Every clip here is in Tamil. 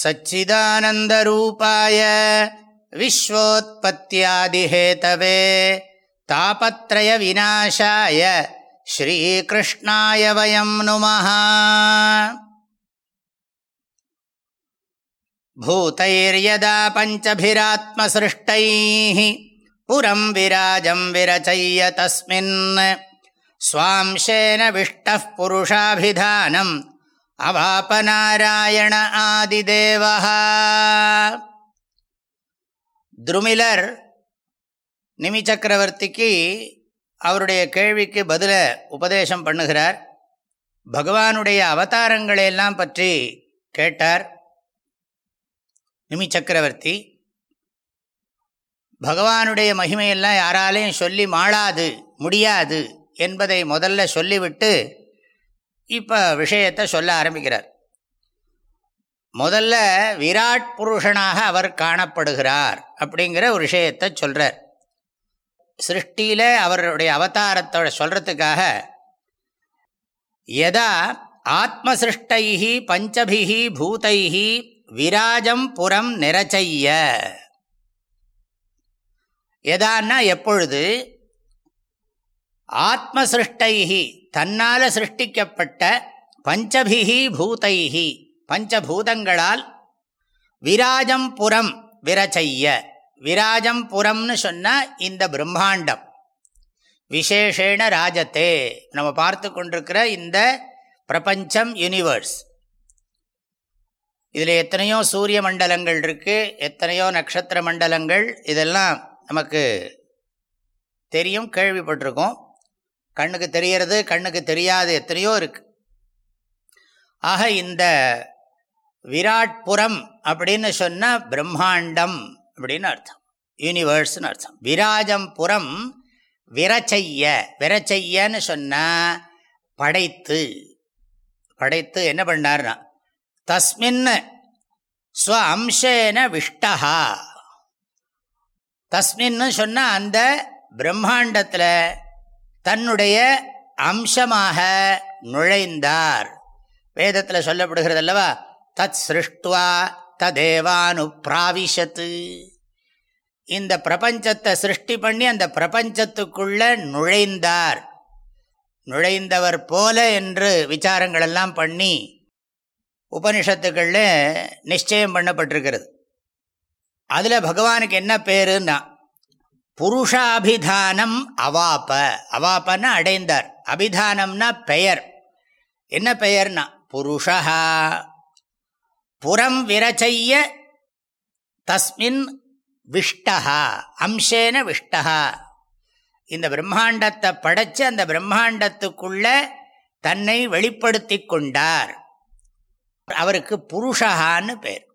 सच्चिदानन्दरूपाय विश्वोत्पत्त्यादिहेतवे तापत्रयविनाशाय श्रीकृष्णाय वयं नुमः भूतैर्यदा पञ्चभिरात्मसृष्टैः पुरं विराजं विरचय्य तस्मिन् स्वांशेन विष्टः पुरुषाभिधानम् அவாபநாராயண ஆதிதேவா துருமிலர் நிமி சக்கரவர்த்திக்கு அவருடைய கேள்விக்கு பதில உபதேசம் பண்ணுகிறார். பகவானுடைய அவதாரங்களையெல்லாம் பற்றி கேட்டார். நிமி சக்கரவர்த்தி பகவானுடைய மகிமையெல்லாம் யாராலையும் சொல்லி மாளாது முடியாது என்பதை முதல்ல சொல்லிவிட்டு இப்போ விஷயத்தை சொல்ல ஆரம்பிக்கிறார். முதல்ல விராட் புருஷனாக அவர் காணப்படுகிறார் அப்படிங்கிற ஒரு விஷயத்தை சொல்கிறார் சிருஷ்டியில் அவருடைய அவதாரத்தோட சொல்கிறதுக்காக எதா ஆத்மசிருஷ்டைஹி பஞ்சபிகி பூதைஹி விராஜம் புறம் நிறச்சைய எதான்னா எப்பொழுது? ஆத்மசிருஷ்டைஹி தன்னால் சிருஷ்டிக்கப்பட்ட பஞ்சபிகி பூதைஹி பஞ்சபூதங்களால் விராஜம் புறம் விரச்சைய விராஜம் புறம்னு சொன்னால் இந்த பிரம்மாண்டம். விசேஷேண ராஜத்தே. நம்ம பார்த்து கொண்டிருக்கிற இந்த பிரபஞ்சம் யூனிவர்ஸ் இதில் எத்தனையோ சூரிய மண்டலங்கள் இருக்குது எத்தனையோ நட்சத்திர மண்டலங்கள் இதெல்லாம் நமக்கு தெரியும் கேள்விப்பட்டிருக்கோம். கண்ணுக்கு தெரிகிறது கண்ணுக்கு தெரியாது எத்தனையோ இருக்கு. ஆக இந்த விராட்புரம் அப்படின்னு சொன்னால் பிரம்மாண்டம் அப்படின்னு அர்த்தம். யூனிவர்ஸ்னு அர்த்தம். விராஜம் புறம் விரச்சைய விரச்சையன்னு சொன்னால் படைத்து. படைத்து என்ன பண்ணார்னா தஸ்மின் ஸ்வ அம்சேன விஷ்டஹா. தஸ்மின்னு சொன்னால் அந்த பிரம்மாண்டத்தில் தன்னுடைய அம்சமாக நுழைந்தார். வேதத்தில் சொல்லப்படுகிறது அல்லவா தத் சிருஷ்டுவா ததேவானு பிராவிஷத்து. இந்த பிரபஞ்சத்தை சிருஷ்டி பண்ணி அந்த பிரபஞ்சத்துக்குள்ள நுழைந்தார். நுழைந்தவர் போல என்று விசாரங்களெல்லாம் பண்ணி உபனிஷத்துக்களில் நிச்சயம் பண்ணப்பட்டிருக்கிறது. அதில் பகவானுக்கு என்ன பேருன்னா புருஷாபிதானம் அவாப்ப. அவாப்பன்னா அடைந்தார். அபிதானம்னா பெயர். என்ன பெயர்னா? புருஷா. புறம் விரச்சைய தஸ்மின் விஷ்டா. அம்சேன விஷ்டா. இந்த பிரம்மாண்டத்தை படைச்சு அந்த பிரம்மாண்டத்துக்குள்ள தன்னை வெளிப்படுத்தி கொண்டார். அவருக்கு புருஷகான்னு பேர்.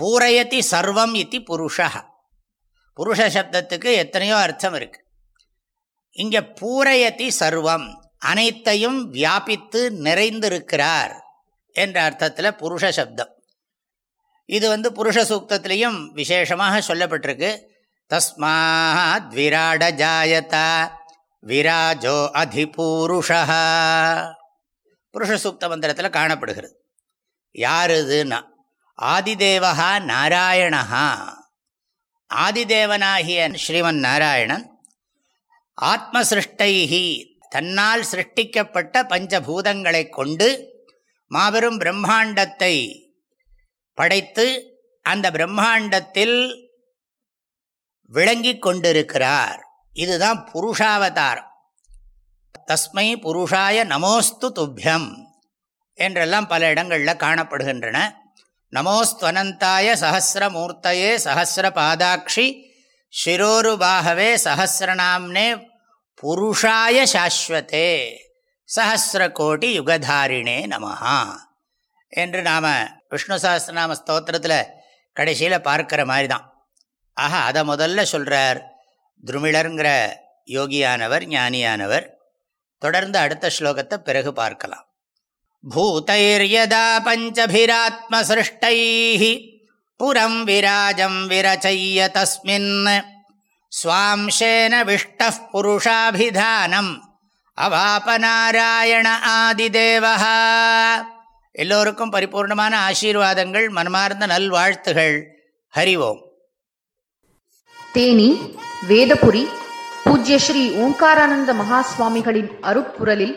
பூரயதி சர்வம் இது புருஷகா புருஷ சப்தத்துக்கு எத்தனையோ அர்த்தம் இருக்கு. இங்கே பூரையதி சர்வம் அனைத்தையும் வியாபித்து நிறைந்திருக்கிறார் என்ற அர்த்தத்தில் புருஷ சப்தம். இது வந்து புருஷ சூக்தத்திலையும் விசேஷமாக சொல்லப்பட்டிருக்கு. தஸ்மாத் விராட ஜாயதா விராஜோ அதிபூருஷா. புருஷ சூக்த மந்திரத்தில் காணப்படுகிறது. யார் இதுன்னா ஆதிதேவகா நாராயணஹா. ஆதிதேவனாகிய ஸ்ரீமன் நாராயணன் ஆத்மசிருஷ்டைஹி தன்னால் சிருஷ்டிக்கப்பட்ட பஞ்சபூதங்களை கொண்டு மாபெரும் பிரம்மாண்டத்தை படைத்து அந்த பிரம்மாண்டத்தில் விளங்கி கொண்டிருக்கிறார். இதுதான் புருஷாவதாரம். தஸ்மை புருஷாய நமோஸ்து துப்பியம் என்றெல்லாம் பல இடங்களில் காணப்படுகின்றன. நமோஸ்துவனந்தாய சஹசிரமூர்த்தயே சஹசிர பாதாட்சி சிரோருபாகவே சஹசிரநாம்னே புருஷாய சாஸ்வத்தே சஹசிர கோடி யுகதாரிணே நமஹா என்று நாம் விஷ்ணு சஹசிரநாம ஸ்தோத்திரத்தில் கடைசியில் பார்க்குற மாதிரி தான் ஆஹா அதை முதல்ல சொல்கிறார் துருமிழருங்கிற யோகியானவர் ஞானியானவர். தொடர்ந்து அடுத்த ஸ்லோகத்தை பிறகு பார்க்கலாம். பூத்தைர்யதா பஞ்சபிராத்மசிருஷ்டைः புரம் விராஜம் விரச்சைய தஸ்மின் ஸ்வாம்சேன விஷ்டः புருஷாபிதானம் அவாபநாராயண ஆதிதேவா எல்லோருக்கும் பரிபூர்ணமான ஆசீர்வாதங்கள் மனமார்ந்த நல்வாழ்த்துகள். ஹரி ஓம் தேனி வேதபுரி பூஜ்ய ஸ்ரீ ஓங்காரானந்த மகாஸ்வாமிகளின் அருப்புரலில்